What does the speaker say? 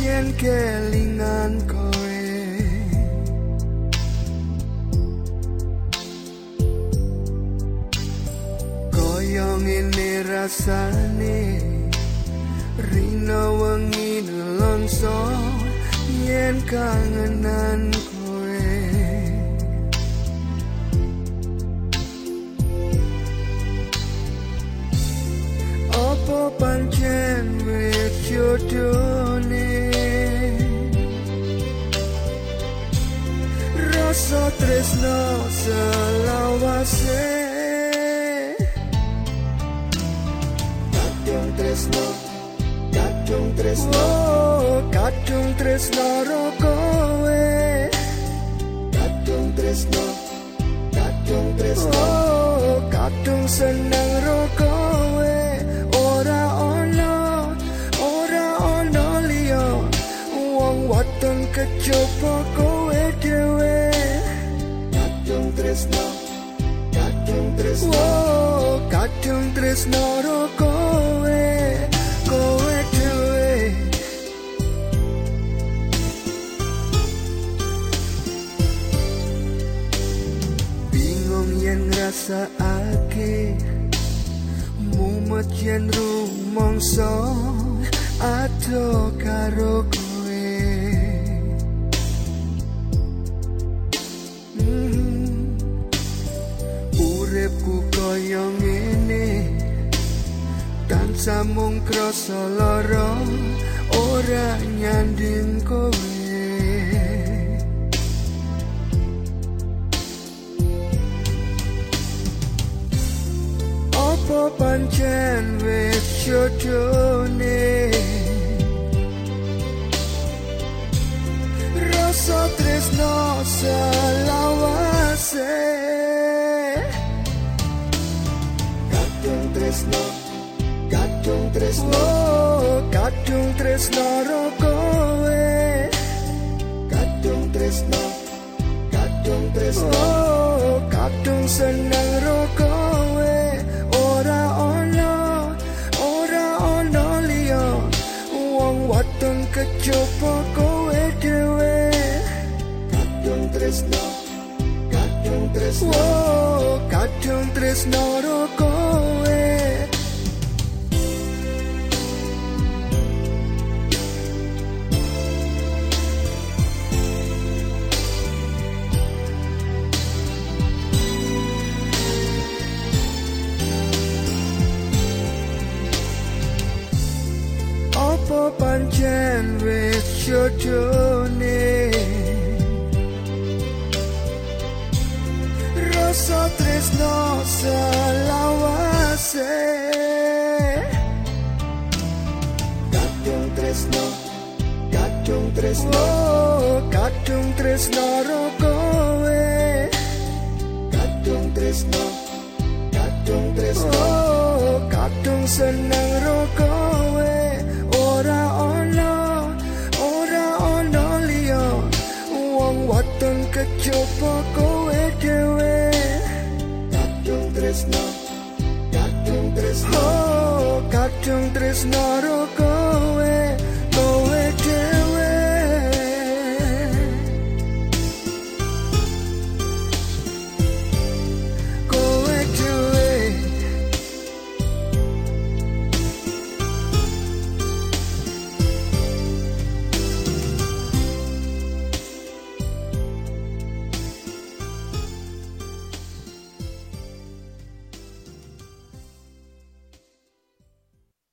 yen kelingan kowe. Koyong ini rasane rina wengi nelonso yen kangenan wis jodone Rasa tresno selawase. Kadung tresno Kadung tresno. Oh, Kadung tresno rokowe. Kadung tresno Kadung tresno. Oh, Kadung senang Waton kecoba kowe dewe Kadung tresno Kadung tresno. Oh, Kadung tresno rokowe Kowe dewe bingung yen ngrasakake mumet yen rumangsa ado karo kowe uripku kaya ngene. Tansah mung krasa lara ora nyanding kowe. Apa pancen wis jodone Rasa tresno selawase tresno Kadung tresno rokowe Kadung tresno Kadung tresno Kadung senang rokowe Ora ono Ora ono liyo Wong waton kecoba kowe dewe Kadung tresno Kadung tresno Kadung tresno rokowe wis jodone Rasa tresno selawase. Kadung tresno Kadung tresno Kadung tresno tresno Kadung tresno Kadung tresno